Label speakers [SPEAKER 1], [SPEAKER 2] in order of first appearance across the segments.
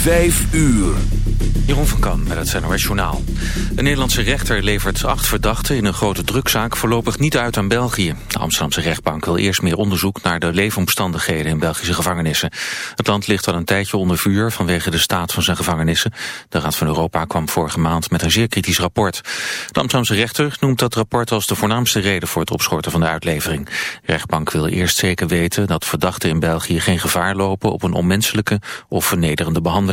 [SPEAKER 1] Vijf uur.
[SPEAKER 2] Jeroen van Kan met het NOS Journaal. Een Nederlandse rechter levert acht verdachten in een grote drukzaak voorlopig niet uit aan België. De Amsterdamse rechtbank wil eerst meer onderzoek naar de leefomstandigheden in Belgische gevangenissen. Het land ligt al een tijdje onder vuur vanwege de staat van zijn gevangenissen. De Raad van Europa kwam vorige maand met een zeer kritisch rapport. De Amsterdamse rechter noemt dat rapport als de voornaamste reden voor het opschorten van de uitlevering. De rechtbank wil eerst zeker weten dat verdachten in België geen gevaar lopen op een onmenselijke of vernederende behandeling.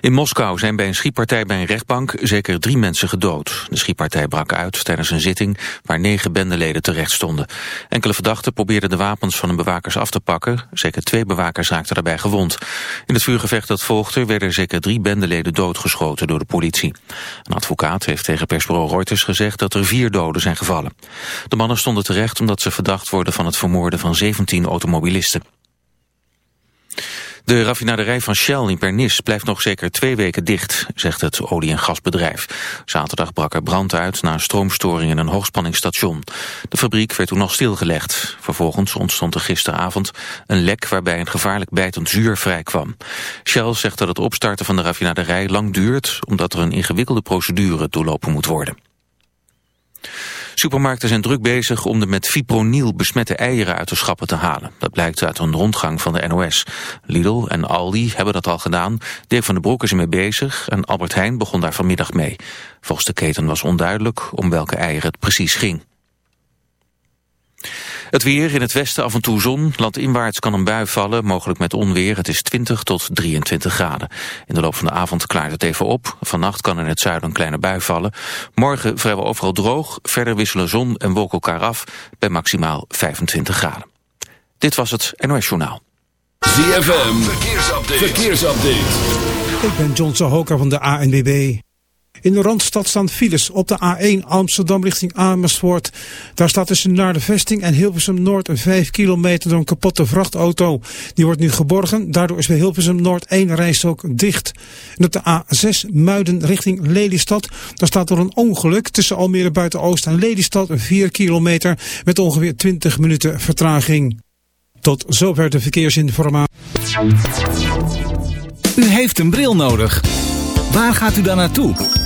[SPEAKER 2] In Moskou zijn bij een schietpartij bij een rechtbank zeker drie mensen gedood. De schietpartij brak uit tijdens een zitting waar negen bendeleden terecht stonden. Enkele verdachten probeerden de wapens van hun bewakers af te pakken. Zeker twee bewakers raakten daarbij gewond. In het vuurgevecht dat volgde werden zeker drie bendeleden doodgeschoten door de politie. Een advocaat heeft tegen persbureau Reuters gezegd dat er vier doden zijn gevallen. De mannen stonden terecht omdat ze verdacht worden van het vermoorden van 17 automobilisten. De raffinaderij van Shell in Pernis blijft nog zeker twee weken dicht, zegt het olie- en gasbedrijf. Zaterdag brak er brand uit na een stroomstoring in een hoogspanningsstation. De fabriek werd toen nog stilgelegd. Vervolgens ontstond er gisteravond een lek waarbij een gevaarlijk bijtend zuur vrijkwam. Shell zegt dat het opstarten van de raffinaderij lang duurt, omdat er een ingewikkelde procedure doorlopen moet worden. Supermarkten zijn druk bezig om de met fipronil besmette eieren uit de schappen te halen. Dat blijkt uit een rondgang van de NOS. Lidl en Aldi hebben dat al gedaan. Dirk van den Broek is ermee bezig en Albert Heijn begon daar vanmiddag mee. Volgens de keten was onduidelijk om welke eieren het precies ging. Het weer in het westen af en toe zon. Landinwaarts kan een bui vallen, mogelijk met onweer. Het is 20 tot 23 graden. In de loop van de avond klaart het even op. Vannacht kan in het zuiden een kleine bui vallen. Morgen vrijwel overal droog. Verder wisselen zon en wolken elkaar af bij maximaal 25 graden. Dit was het NOS Journaal.
[SPEAKER 1] ZFM, verkeersupdate. verkeersupdate.
[SPEAKER 3] Ik ben John Zahoka van de ANWB. In de Randstad staan files op de A1 Amsterdam richting Amersfoort. Daar staat tussen naar de vesting en Hilversum Noord een 5 kilometer door een kapotte vrachtauto. Die wordt nu geborgen, daardoor is bij Hilversum Noord één rijstrook dicht. En op de A6 Muiden richting Lelystad, daar staat door een ongeluk tussen Almere Buiten-Oost en Lelystad 4 kilometer met ongeveer 20 minuten vertraging. Tot zover de verkeersinformatie.
[SPEAKER 4] U heeft een bril nodig. Waar gaat u dan naartoe?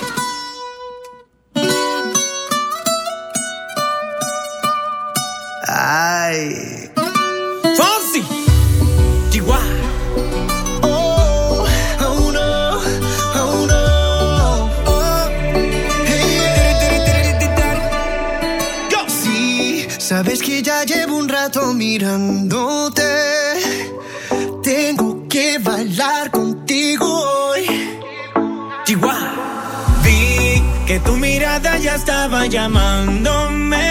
[SPEAKER 5] Ay. Chihuahua. Oh, oh no, oh no. Oh. Hey, Go. Sí, sabes que ya llevo un rato mirándote. Tengo que bailar contigo hoy. Chihuahua. Vi que tu mirada ya estaba llamándome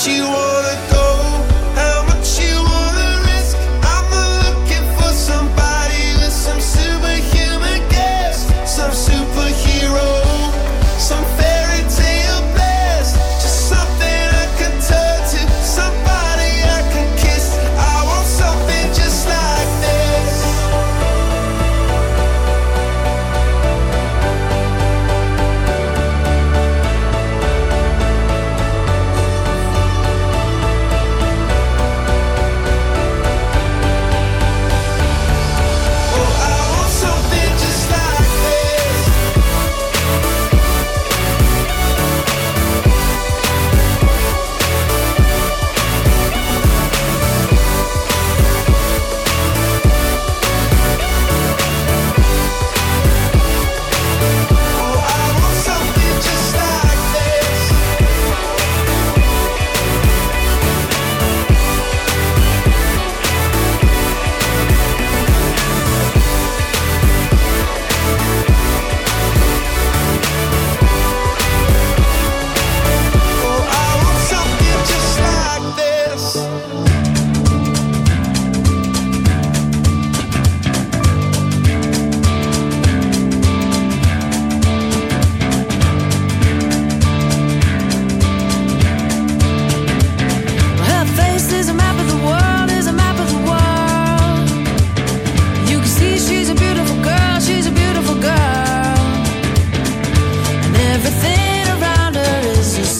[SPEAKER 6] you want.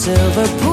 [SPEAKER 7] silver pool.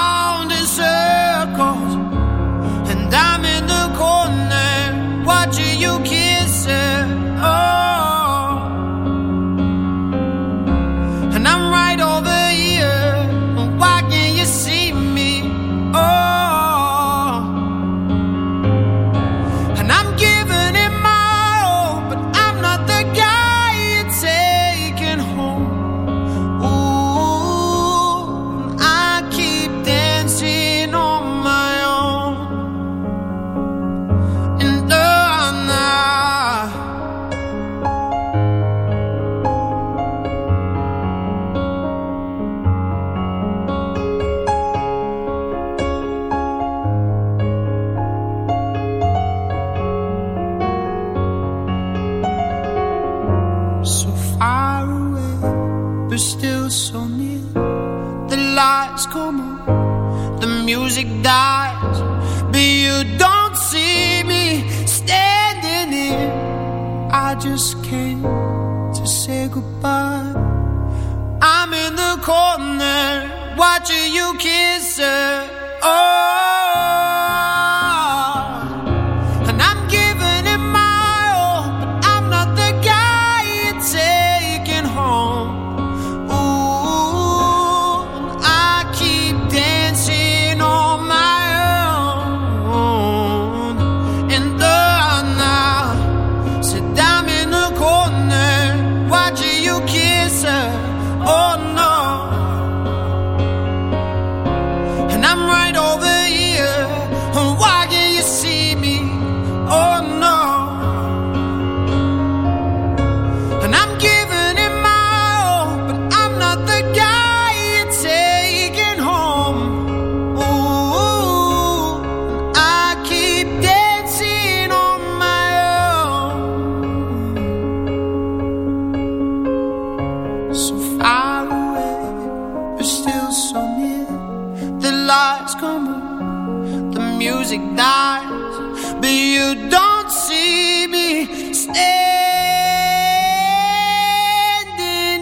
[SPEAKER 8] music dies, but you don't see me standing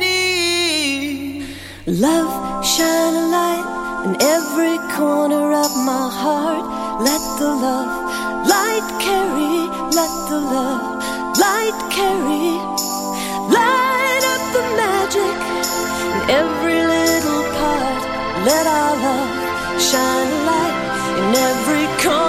[SPEAKER 8] here.
[SPEAKER 5] Love, shine a light in every corner of my heart. Let the love light carry, let the love light carry, light up the magic in every little part. Let our love shine a light in every corner.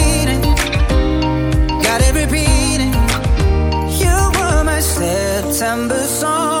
[SPEAKER 5] September song.